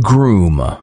groom.